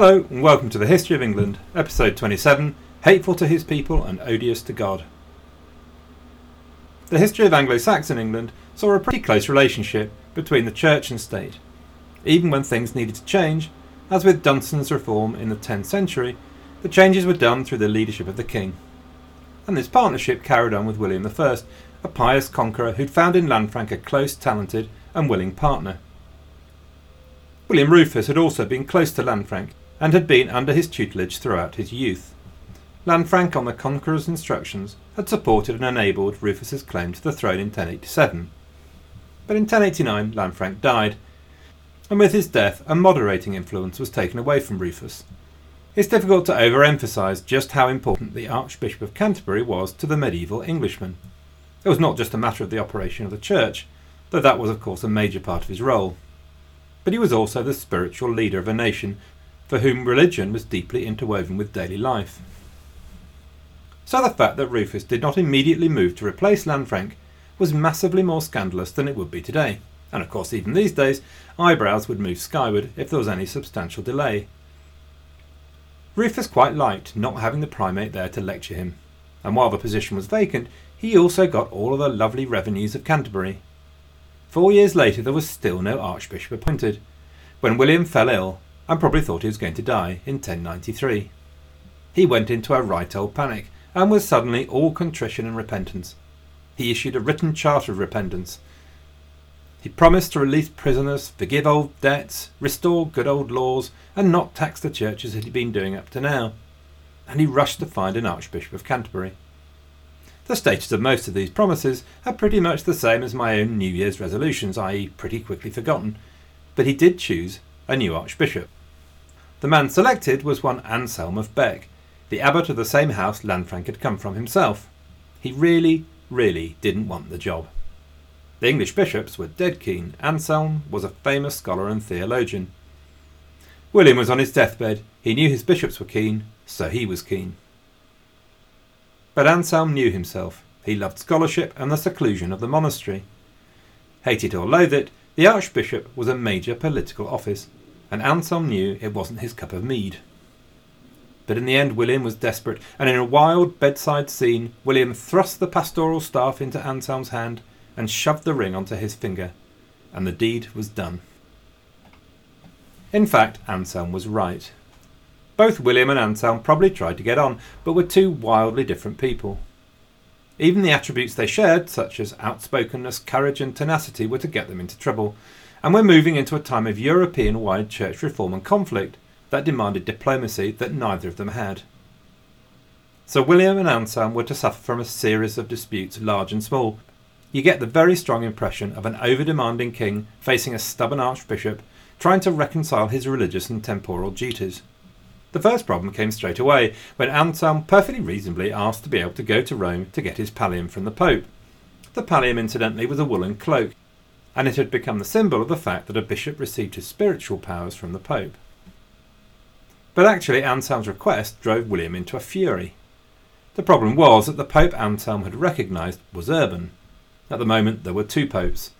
Hello, and welcome to the History of England, episode 27 Hateful to His People and Odious to God. The history of Anglo Saxon England saw a pretty close relationship between the church and state. Even when things needed to change, as with Dunstan's reform in the 10th century, the changes were done through the leadership of the king. And this partnership carried on with William I, a pious conqueror who'd found in Lanfranc a close, talented, and willing partner. William Rufus had also been close to Lanfranc and had been under his tutelage throughout his youth. Lanfranc, on the Conqueror's instructions, had supported and enabled Rufus's claim to the throne in 1087. But in 1089, Lanfranc died, and with his death, a moderating influence was taken away from Rufus. It's difficult to overemphasise just how important the Archbishop of Canterbury was to the medieval Englishman. It was not just a matter of the operation of the church, though that was, of course, a major part of his role. But he was also the spiritual leader of a nation for whom religion was deeply interwoven with daily life. So the fact that Rufus did not immediately move to replace Lanfranc was massively more scandalous than it would be today. And of course, even these days, eyebrows would move skyward if there was any substantial delay. Rufus quite liked not having the primate there to lecture him, and while the position was vacant, he also got all of the lovely revenues of Canterbury. Four years later, there was still no archbishop appointed. When William fell ill, and probably thought he was going to die in 1093. He went into a right old panic and was suddenly all contrition and repentance. He issued a written charter of repentance. He promised to release prisoners, forgive old debts, restore good old laws, and not tax the church as he had been doing up to now. And he rushed to find an Archbishop of Canterbury. The status of most of these promises are pretty much the same as my own New Year's resolutions, i.e., pretty quickly forgotten, but he did choose a new Archbishop. The man selected was one Anselm of Bec, the abbot of the same house Lanfranc had come from himself. He really, really didn't want the job. The English bishops were dead keen. Anselm was a famous scholar and theologian. William was on his deathbed. He knew his bishops were keen, so he was keen. But Anselm knew himself. He loved scholarship and the seclusion of the monastery. Hate it or loathe it, the archbishop was a major political office and Anselm knew it wasn't his cup of mead. But in the end, William was desperate, and in a wild bedside scene, William thrust the pastoral staff into Anselm's hand and shoved the ring onto his finger, and the deed was done. In fact, Anselm was right. Both William and Anselm probably tried to get on, but were two wildly different people. Even the attributes they shared, such as outspokenness, courage, and tenacity, were to get them into trouble, and we're moving into a time of European wide church reform and conflict that demanded diplomacy that neither of them had. So William and Anselm were to suffer from a series of disputes, large and small. You get the very strong impression of an over demanding king facing a stubborn archbishop trying to reconcile his religious and temporal duties. The first problem came straight away when Anselm perfectly reasonably asked to be able to go to Rome to get his pallium from the Pope. The pallium, incidentally, was a woolen cloak, and it had become the symbol of the fact that a bishop received his spiritual powers from the Pope. But actually, Anselm's request drove William into a fury. The problem was that the Pope Anselm had recognised was Urban. At the moment, there were two popes.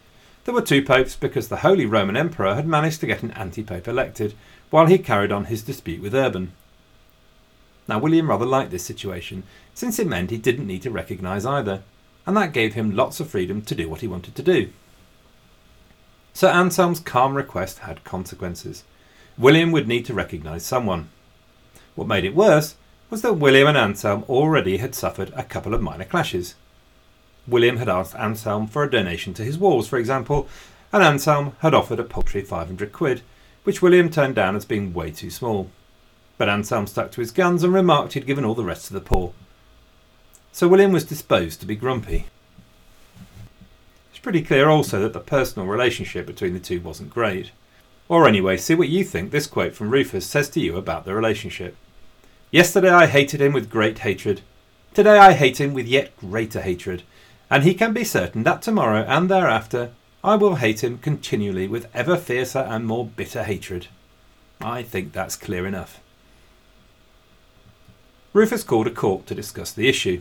There were two popes because the Holy Roman Emperor had managed to get an anti pope elected, while he carried on his dispute with Urban. Now, William rather liked this situation, since it meant he didn't need to recognise either, and that gave him lots of freedom to do what he wanted to do. So Anselm's calm request had consequences. William would need to recognise someone. What made it worse was that William and Anselm already had suffered a couple of minor clashes. William had asked Anselm for a donation to his walls, for example, and Anselm had offered a paltry 500 quid, which William turned down as being way too small. But Anselm stuck to his guns and remarked he'd given all the rest to the poor. So William was disposed to be grumpy. It's pretty clear also that the personal relationship between the two wasn't great. Or anyway, see what you think this quote from Rufus says to you about the relationship. Yesterday I hated him with great hatred. Today I hate him with yet greater hatred. And he can be certain that tomorrow and thereafter I will hate him continually with ever fiercer and more bitter hatred. I think that's clear enough. Rufus called a court to discuss the issue.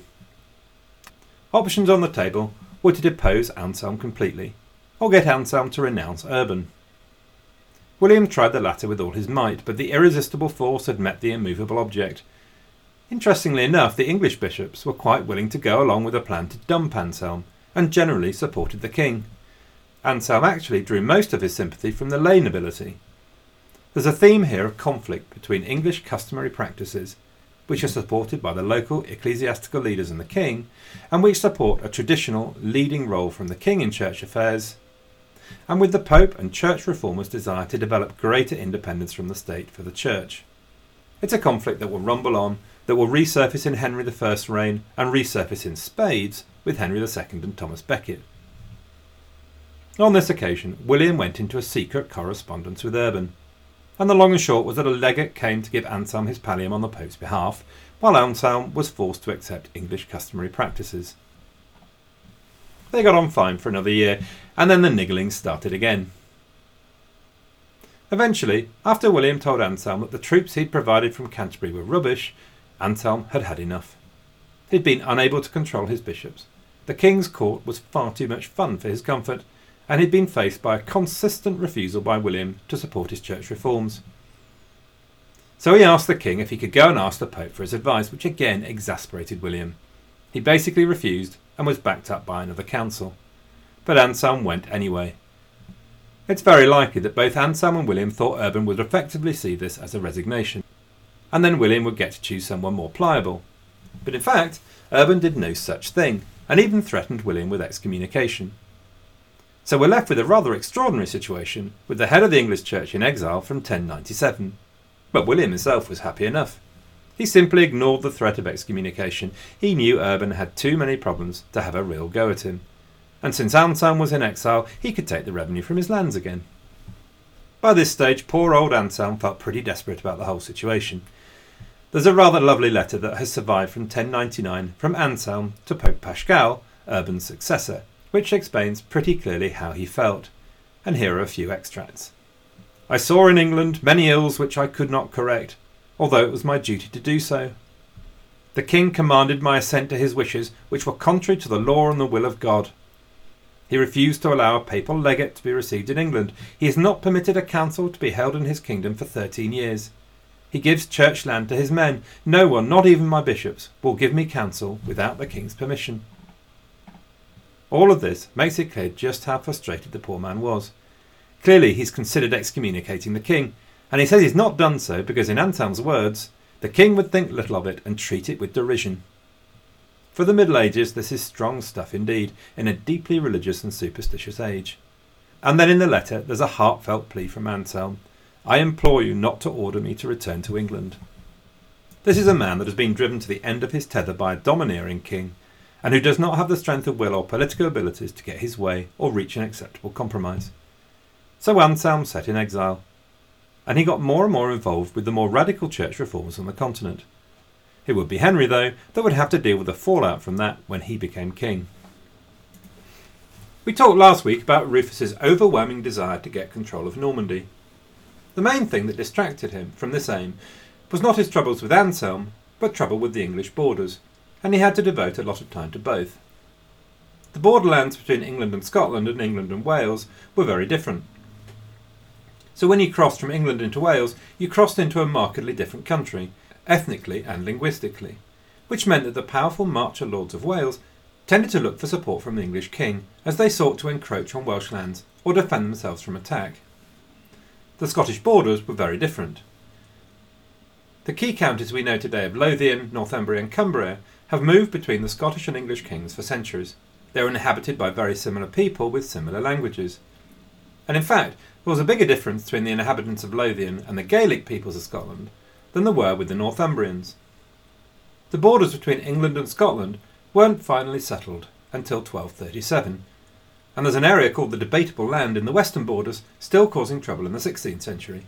Options on the table were to depose Anselm completely, or get Anselm to renounce Urban. William tried the latter with all his might, but the irresistible force had met the immovable object. Interestingly enough, the English bishops were quite willing to go along with a plan to dump Anselm, and generally supported the king. Anselm actually drew most of his sympathy from the lay nobility. There's a theme here of conflict between English customary practices, which are supported by the local ecclesiastical leaders and the king, and which support a traditional leading role from the king in church affairs, and with the Pope and church reformers' desire to develop greater independence from the state for the church. It's a conflict that will rumble on, that will resurface in Henry I's reign and resurface in spades with Henry II and Thomas Becket. On this occasion, William went into a secret correspondence with Urban, and the long and short was that a legate came to give Anselm his pallium on the Pope's behalf, while Anselm was forced to accept English customary practices. They got on fine for another year, and then the niggling started again. Eventually, after William told Anselm that the troops he'd provided from Canterbury were rubbish, Anselm had had enough. He'd been unable to control his bishops. The king's court was far too much fun for his comfort, and he'd been faced by a consistent refusal by William to support his church reforms. So he asked the king if he could go and ask the Pope for his advice, which again exasperated William. He basically refused and was backed up by another council. But Anselm went anyway. It's very likely that both Anselm and William thought Urban would effectively see this as a resignation, and then William would get to choose someone more pliable. But in fact, Urban did no such thing, and even threatened William with excommunication. So we're left with a rather extraordinary situation, with the head of the English Church in exile from 1097. But William himself was happy enough. He simply ignored the threat of excommunication. He knew Urban had too many problems to have a real go at him. And since Anselm was in exile, he could take the revenue from his lands again. By this stage, poor old Anselm felt pretty desperate about the whole situation. There's a rather lovely letter that has survived from 1099 from Anselm to Pope Paschal, Urban's successor, which explains pretty clearly how he felt. And here are a few extracts. I saw in England many ills which I could not correct, although it was my duty to do so. The king commanded my assent to his wishes, which were contrary to the law and the will of God. He refused to allow a papal legate to be received in England. He has not permitted a council to be held in his kingdom for thirteen years. He gives church land to his men. No one, not even my bishops, will give me counsel without the king's permission. All of this makes it clear just how frustrated the poor man was. Clearly, he's considered excommunicating the king, and he says he's not done so because, in Anselm's words, the king would think little of it and treat it with derision. For the Middle Ages, this is strong stuff indeed, in a deeply religious and superstitious age. And then in the letter, there's a heartfelt plea from Anselm I implore you not to order me to return to England. This is a man that has been driven to the end of his tether by a domineering king and who does not have the strength of will or political abilities to get his way or reach an acceptable compromise. So Anselm set in exile, and he got more and more involved with the more radical church reforms on the continent. It would be Henry, though, that would have to deal with the fallout from that when he became king. We talked last week about Rufus's overwhelming desire to get control of Normandy. The main thing that distracted him from this aim was not his troubles with Anselm, but trouble with the English borders, and he had to devote a lot of time to both. The borderlands between England and Scotland and England and Wales were very different. So when you crossed from England into Wales, you crossed into a markedly different country, ethnically and linguistically, which meant that the powerful Marcher Lords of Wales tended to look for support from the English king as they sought to encroach on Welsh lands or defend themselves from attack. The Scottish borders were very different. The key counties we know today of Lothian, Northumbria, and Cumbria have moved between the Scottish and English kings for centuries. They were inhabited by very similar people with similar languages. And in fact, there was a bigger difference between the inhabitants of Lothian and the Gaelic peoples of Scotland than there were with the Northumbrians. The borders between England and Scotland weren't finally settled until 1237, and there's an area called the Debatable Land in the western borders still causing trouble in the 16th century.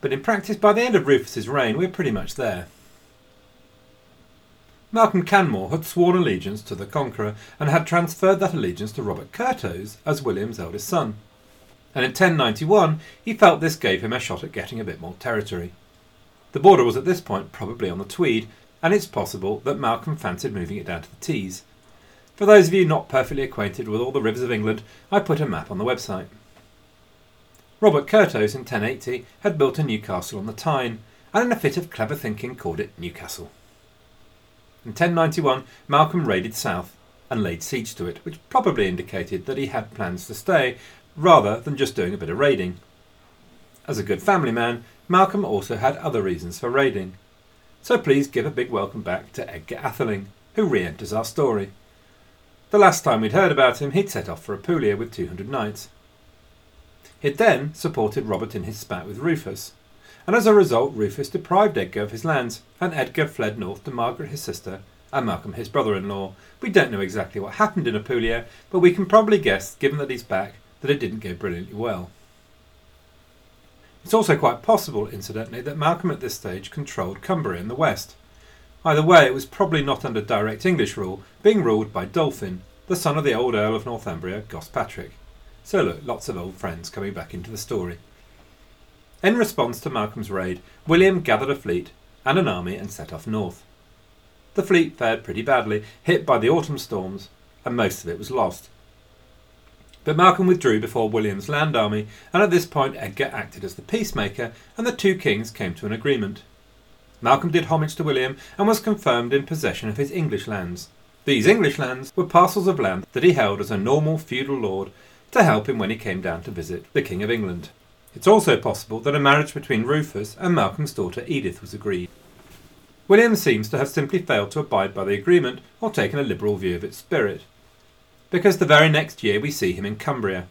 But in practice, by the end of Rufus's reign, we're pretty much there. Malcolm Canmore had sworn allegiance to the Conqueror and had transferred that allegiance to Robert Curthose as William's eldest son. And in 1091 he felt this gave him a shot at getting a bit more territory. The border was at this point probably on the Tweed, and it's possible that Malcolm fancied moving it down to the Tees. For those of you not perfectly acquainted with all the rivers of England, I put a map on the website. Robert Curthose in 1080 had built a new castle on the Tyne, and in a fit of clever thinking called it Newcastle. In 1091, Malcolm raided south and laid siege to it, which probably indicated that he had plans to stay rather than just doing a bit of raiding. As a good family man, Malcolm also had other reasons for raiding. So please give a big welcome back to Edgar Atheling, who re enters our story. The last time we'd heard about him, he'd set off for Apulia with 200 knights. He'd then supported Robert in his spat with Rufus, and as a result, Rufus deprived Edgar of his lands, and Edgar fled north to Margaret, his sister, and Malcolm, his brother in law. We don't know exactly what happened in Apulia, but we can probably guess, given that he's back, that it didn't go brilliantly well. It's also quite possible, incidentally, that Malcolm at this stage controlled Cumbria in the west. Either way, it was probably not under direct English rule, being ruled by Dolfin, the son of the old Earl of Northumbria, Gospatrick. So look, lots of old friends coming back into the story. In response to Malcolm's raid, William gathered a fleet and an army and set off north. The fleet fared pretty badly, hit by the autumn storms, and most of it was lost. But Malcolm withdrew before William's land army, and at this point Edgar acted as the peacemaker, and the two kings came to an agreement. Malcolm did homage to William and was confirmed in possession of his English lands. These English lands were parcels of land that he held as a normal feudal lord to help him when he came down to visit the King of England. It's also possible that a marriage between Rufus and Malcolm's daughter Edith was agreed. William seems to have simply failed to abide by the agreement or taken a liberal view of its spirit because the very next year we see him in Cumbria.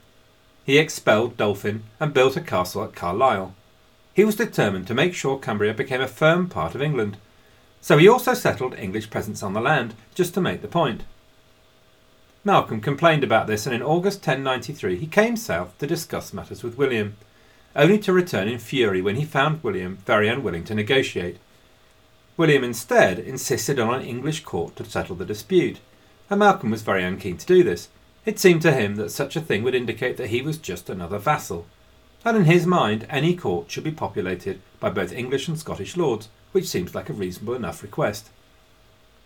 He expelled Dolfin and built a castle at Carlisle. He was determined to make sure Cumbria became a firm part of England, so he also settled English presence on the land, just to make the point. Malcolm complained about this, and in August 1093 he came south to discuss matters with William, only to return in fury when he found William very unwilling to negotiate. William instead insisted on an English court to settle the dispute and Malcolm was very unkeen to do this. It seemed to him that such a thing would indicate that he was just another vassal, and in his mind any court should be populated by both English and Scottish lords, which seems like a reasonable enough request.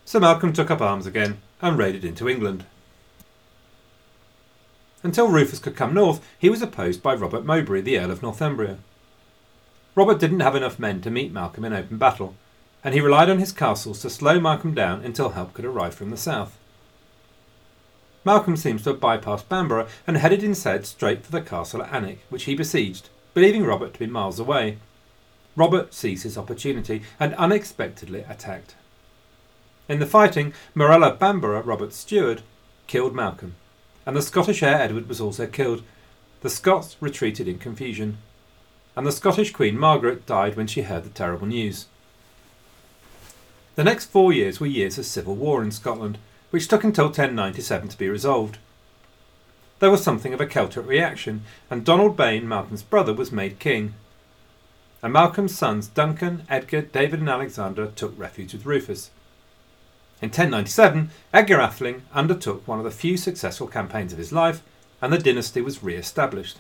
So Malcolm took up arms again and raided into England. Until Rufus could come north, he was opposed by Robert Mowbray, the Earl of Northumbria. Robert didn't have enough men to meet Malcolm in open battle, and he relied on his castles to slow Malcolm down until help could arrive from the south. Malcolm seems to have bypassed Bamborough and headed instead straight for the castle at Alnwick, which he besieged, believing Robert to be miles away. Robert seized his opportunity and unexpectedly attacked. In the fighting, Morel of Bamborough, Robert's steward, killed Malcolm, and the Scottish heir Edward was also killed. The Scots retreated in confusion, and the Scottish Queen Margaret died when she heard the terrible news. The next four years were years of civil war in Scotland, which took until 1097 to be resolved. There was something of a Celtic reaction, and Donald Bane, Malcolm's brother, was made king. And Malcolm's sons Duncan, Edgar, David, and Alexander took refuge with Rufus. In 1097, Edgar Atheling undertook one of the few successful campaigns of his life, and the dynasty was re established.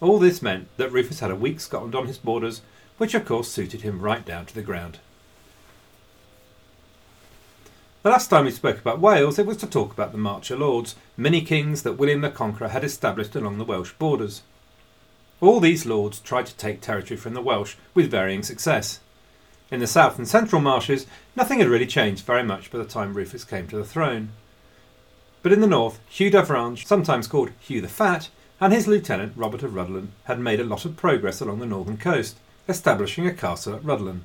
All this meant that Rufus had a weak Scotland on his borders, which of course suited him right down to the ground. The last time we spoke about Wales, it was to talk about the Marcher Lords, mini kings that William the Conqueror had established along the Welsh borders. All these lords tried to take territory from the Welsh with varying success. In the south and central marshes, nothing had really changed very much by the time Rufus came to the throne. But in the north, Hugh d'Avranches, sometimes called Hugh the Fat, and his lieutenant Robert of Rhuddlan had made a lot of progress along the northern coast, establishing a castle at Rhuddlan.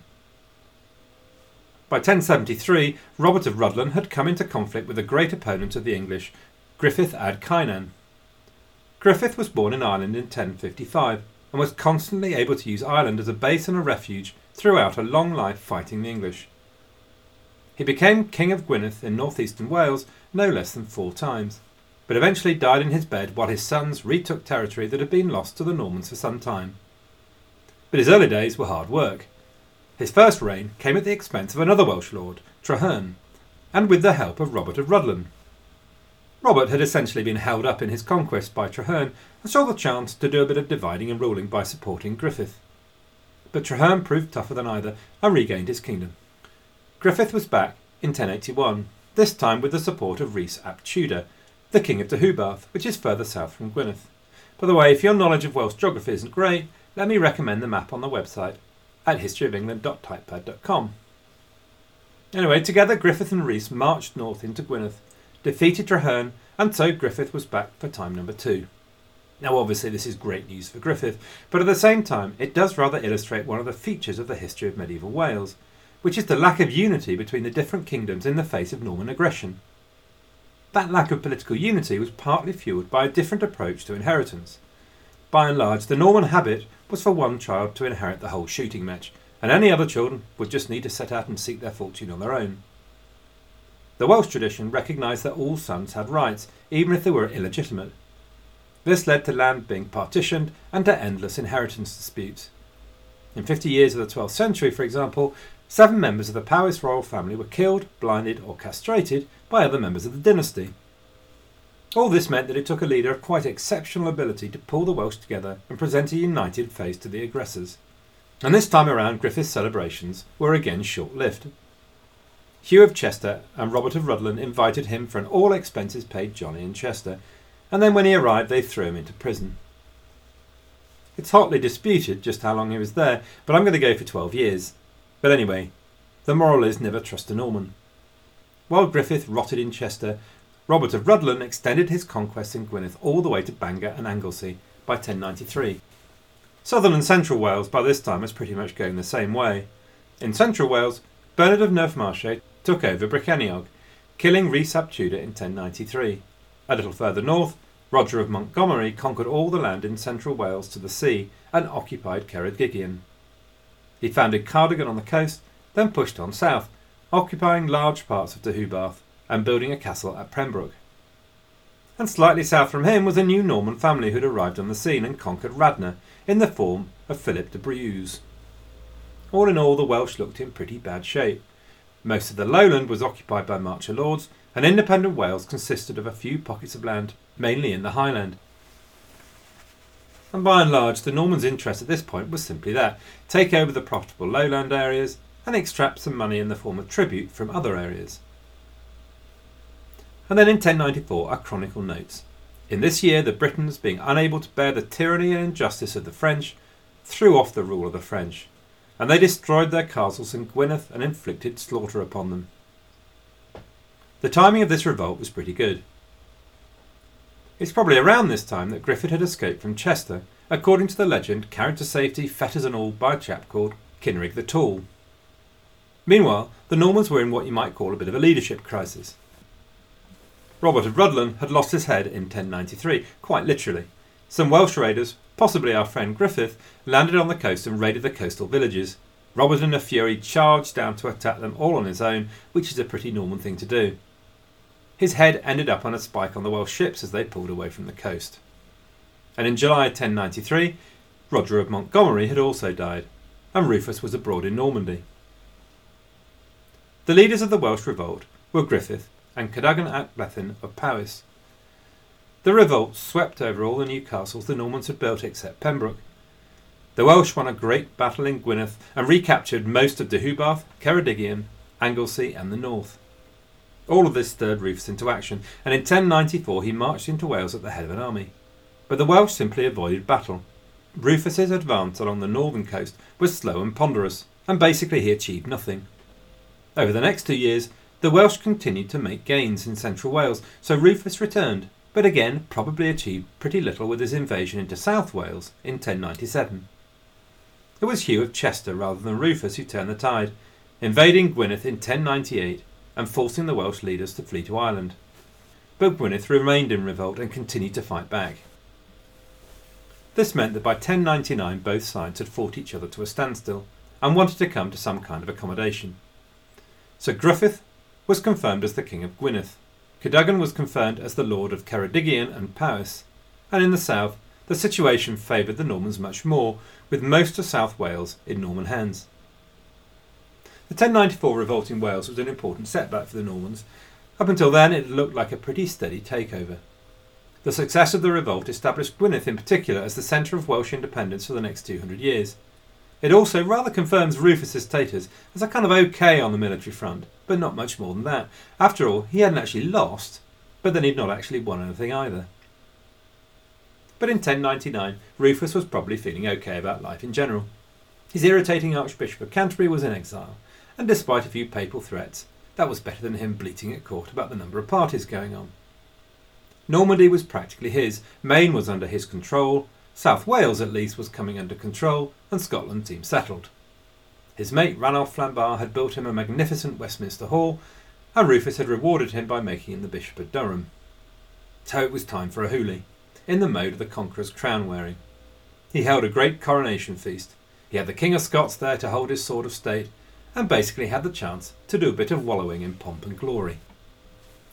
By 1073, Robert of Rhuddlan had come into conflict with a great opponent of the English, Griffith ap Cynan. Griffith was born in Ireland in 1055 and was constantly able to use Ireland as a base and a refuge throughout a long life fighting the English. He became King of Gwynedd in northeastern Wales no less than four times, but eventually died in his bed while his sons retook territory that had been lost to the Normans for some time. But his early days were hard work. His first reign came at the expense of another Welsh lord, Traherne, and with the help of Robert of Rhuddlan. Robert had essentially been held up in his conquest by Traherne and saw the chance to do a bit of dividing and ruling by supporting Griffith. But Traherne proved tougher than either and regained his kingdom. Griffith was back in 1081, this time with the support of Rhys ap Tudor, the king of Deheubarth, which is further south from Gwynedd. By the way, if your knowledge of Welsh geography isn't great, let me recommend the map on the website at historyofengland.typepad.com. Anyway, together Griffith and Rhys marched north into Gwynedd, defeated Traherne, and so Griffith was back for time number two. Now, obviously, this is great news for Griffith, but at the same time, it does rather illustrate one of the features of the history of medieval Wales, which is the lack of unity between the different kingdoms in the face of Norman aggression. That lack of political unity was partly fueled by a different approach to inheritance. By and large, the Norman habit was for one child to inherit the whole shooting match, and any other children would just need to set out and seek their fortune on their own. The Welsh tradition recognised that all sons had rights, even if they were illegitimate. This led to land being partitioned and to endless inheritance disputes. In 50 years of the 12th century, for example, seven members of the Powys royal family were killed, blinded, or castrated by other members of the dynasty. All this meant that it took a leader of quite exceptional ability to pull the Welsh together and present a united face to the aggressors. And this time around, Griffith's celebrations were again short lived. Hugh of Chester and Robert of Rhuddlan invited him for an all expenses paid jolly in Chester, and then when he arrived, they threw him into prison. It's hotly disputed just how long he was there, but I'm going to go for 12 years. But anyway, the moral is never trust a Norman. While Griffith rotted in Chester, Robert of Rhuddlan extended his conquests in Gwynedd all the way to Bangor and Anglesey by 1093. Southern and central Wales by this time was pretty much going the same way. In central Wales, Bernard of Neufmarche took over Brycheiniog, killing Rhys ap Tudor in 1093. A little further north, Roger of Montgomery conquered all the land in central Wales to the sea and occupied Ceredigion. He founded Cardigan on the coast, then pushed on south, occupying large parts of Deheubarth and building a castle at Pembroke. And slightly south from him was a new Norman family who'd arrived on the scene and conquered Radnor in the form of Philip de Braose. All in all, the Welsh looked in pretty bad shape. Most of the lowland was occupied by marcher lords, and independent Wales consisted of a few pockets of land, mainly in the highland. And by and large, the Normans' interest at this point was simply that take over the profitable lowland areas and extract some money in the form of tribute from other areas. And then in 1094 are chronicle notes. In this year, the Britons, being unable to bear the tyranny and injustice of the French, threw off the rule of the French, and they destroyed their castles in Gwynedd and inflicted slaughter upon them. The timing of this revolt was pretty good. It's probably around this time that Griffith had escaped from Chester, according to the legend, carried to safety, fetters and all, by a chap called Kinrig the Tall. Meanwhile, the Normans were in what you might call a bit of a leadership crisis. Robert of Rhuddlan had lost his head in 1093, quite literally. Some Welsh raiders, possibly our friend Griffith, landed on the coast and raided the coastal villages. Robert in a fury charged down to attack them all on his own, which is a pretty Norman thing to do. His head ended up on a spike on the Welsh ships as they pulled away from the coast. And in July 1093, Roger of Montgomery had also died, and Rufus was abroad in Normandy. The leaders of the Welsh revolt were Griffith and Cadogan ap Bleddyn of Powys. The revolt swept over all the new castles the Normans had built except Pembroke. The Welsh won a great battle in Gwynedd and recaptured most of Deheubarth, Ceredigion, Anglesey, and the north. All of this stirred Rufus into action, and in 1094 he marched into Wales at the head of an army. But the Welsh simply avoided battle. Rufus's advance along the northern coast was slow and ponderous, and basically he achieved nothing. Over the next two years, the Welsh continued to make gains in central Wales, so Rufus returned, but again probably achieved pretty little with his invasion into South Wales in 1097. It was Hugh of Chester rather than Rufus who turned the tide, invading Gwynedd in 1098 and forcing the Welsh leaders to flee to Ireland. But Gwynedd remained in revolt and continued to fight back. This meant that by 1099 both sides had fought each other to a standstill and wanted to come to some kind of accommodation. So Griffith was confirmed as the King of Gwynedd. Cadogan was confirmed as the Lord of Ceredigion and Powys, and in the south, the situation favoured the Normans much more, with most of South Wales in Norman hands. The 1094 revolt in Wales was an important setback for the Normans. Up until then, it looked like a pretty steady takeover. The success of the revolt established Gwynedd in particular as the centre of Welsh independence for the next 200 years. It also rather confirms Rufus's status as a kind of okay on the military front, but not much more than that. After all, he hadn't actually lost, but then he'd not actually won anything either. but in 1099 Rufus was probably feeling okay about life in general. His irritating Archbishop of Canterbury was in exile, and despite a few papal threats, that was better than him bleating at court about the number of parties going on. Normandy was practically his, Maine was under his control, South Wales at least was coming under control, and Scotland seemed settled. His mate Ranulph Flambard had built him a magnificent Westminster Hall, and Rufus had rewarded him by making him the Bishop of Durham. So it was time for a hooly, in the mode of the conqueror's crown wearing. He held a great coronation feast. He had the King of Scots there to hold his sword of state, and basically had the chance to do a bit of wallowing in pomp and glory.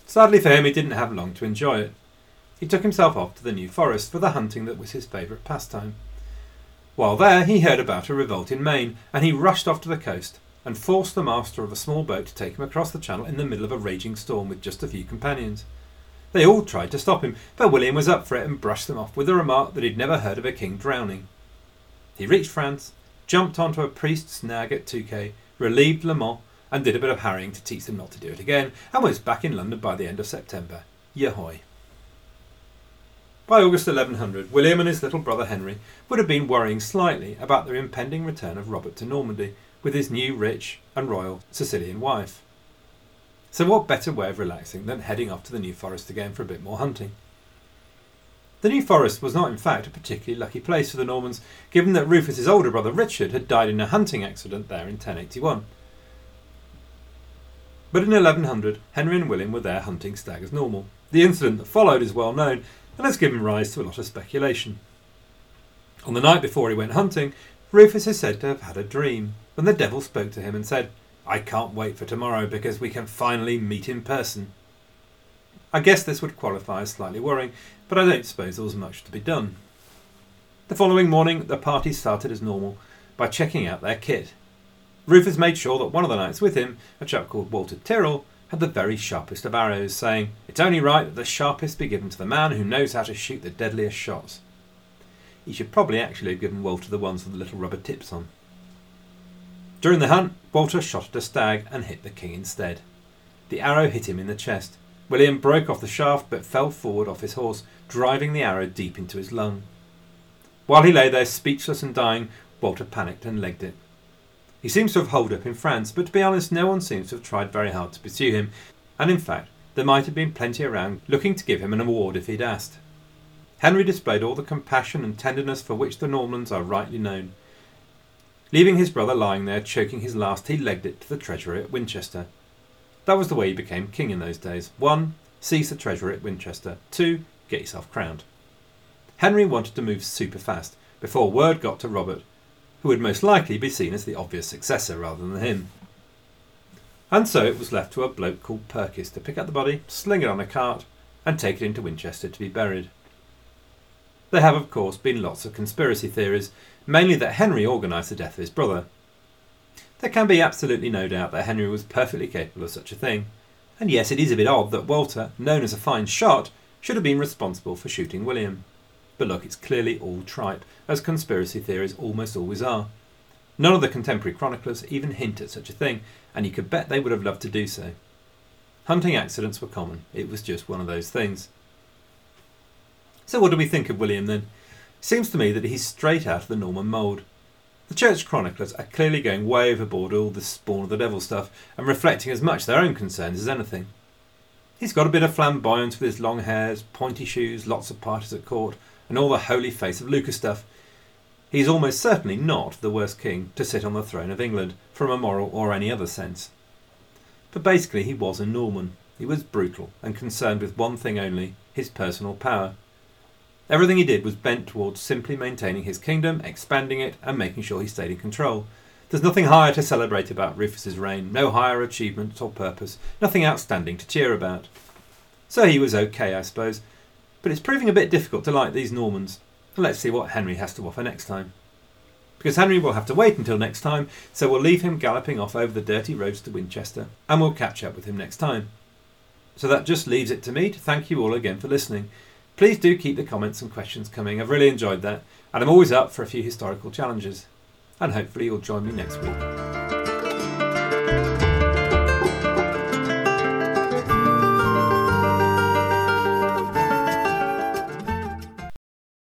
Sadly for him, he didn't have long to enjoy it. He took himself off to the New Forest for the hunting that was his favourite pastime. While there, he heard about a revolt in Maine, and he rushed off to the coast and forced the master of a small boat to take him across the channel in the middle of a raging storm with just a few companions. They all tried to stop him, but William was up for it and brushed them off with the remark that he'd never heard of a king drowning. He reached France, jumped onto a priest's nag at Touquet, relieved Le Mans, and did a bit of harrying to teach them not to do it again, and was back in London by the end of September. Yahoy. By August 1100, William and his little brother Henry would have been worrying slightly about the impending return of Robert to Normandy with his new rich and royal Sicilian wife. So, what better way of relaxing than heading off to the New Forest again for a bit more hunting? The New Forest was not, in fact, a particularly lucky place for the Normans, given that Rufus's older brother Richard had died in a hunting accident there in 1081. But in 1100, Henry and William were there hunting stag as normal. The incident that followed is well known, and has given rise to a lot of speculation. On the night before he went hunting, Rufus is said to have had a dream when the devil spoke to him and said, I can't wait for tomorrow because we can finally meet in person. I guess this would qualify as slightly worrying, but I don't suppose there was much to be done. The following morning, the party started as normal by checking out their kit. Rufus made sure that one of the knights with him, a chap called Walter Tyrrell, had the very sharpest of arrows, saying, It's only right that the sharpest be given to the man who knows how to shoot the deadliest shots. He should probably actually have given Walter the ones with the little rubber tips on. During the hunt, Walter shot at a stag and hit the king instead. The arrow hit him in the chest. William broke off the shaft but fell forward off his horse, driving the arrow deep into his lung. While he lay there speechless and dying, Walter panicked and legged it. He seems to have holed up in France, but to be honest, no one seems to have tried very hard to pursue him, and in fact, there might have been plenty around looking to give him an award if he'd asked. Henry displayed all the compassion and tenderness for which the Normans are rightly known. Leaving his brother lying there, choking his last, he legged it to the treasury at Winchester. That was the way he became king in those days. One, seize the treasury at Winchester. Two, get yourself crowned. Henry wanted to move super fast before word got to Robert who would most likely be seen as the obvious successor rather than him. And so it was left to a bloke called Perkis to pick up the body, sling it on a cart, and take it into Winchester to be buried. There have, of course, been lots of conspiracy theories, mainly that Henry organised the death of his brother. There can be absolutely no doubt that Henry was perfectly capable of such a thing, and yes, it is a bit odd that Walter, known as a fine shot, should have been responsible for shooting William. But look, it's clearly all tripe, as conspiracy theories almost always are. None of the contemporary chroniclers even hint at such a thing, and you could bet they would have loved to do so. Hunting accidents were common, it was just one of those things. So, what do we think of William then? Seems to me that he's straight out of the Norman mould. The church chroniclers are clearly going way overboard all this spawn of the devil stuff and reflecting as much their own concerns as anything. He's got a bit of flamboyance with his long hairs, pointy shoes, lots of parties at court, and all the holy face of Lucca stuff. He is almost certainly not the worst king to sit on the throne of England from a moral or any other sense. But basically, he was a Norman. He was brutal and concerned with one thing only his personal power. Everything he did was bent towards simply maintaining his kingdom, expanding it, and making sure he stayed in control. There's nothing higher to celebrate about Rufus's reign, no higher achievement or purpose, nothing outstanding to cheer about. So he was okay, I suppose, but it's proving a bit difficult to like these Normans. let's see what Henry has to offer next time. Because Henry will have to wait until next time, so we'll leave him galloping off over the dirty roads to Winchester, and we'll catch up with him next time. So that just leaves it to me to thank you all again for listening. Please do keep the comments and questions coming. I've really enjoyed that, and I'm always up for a few historical challenges. And hopefully you'll join me next week.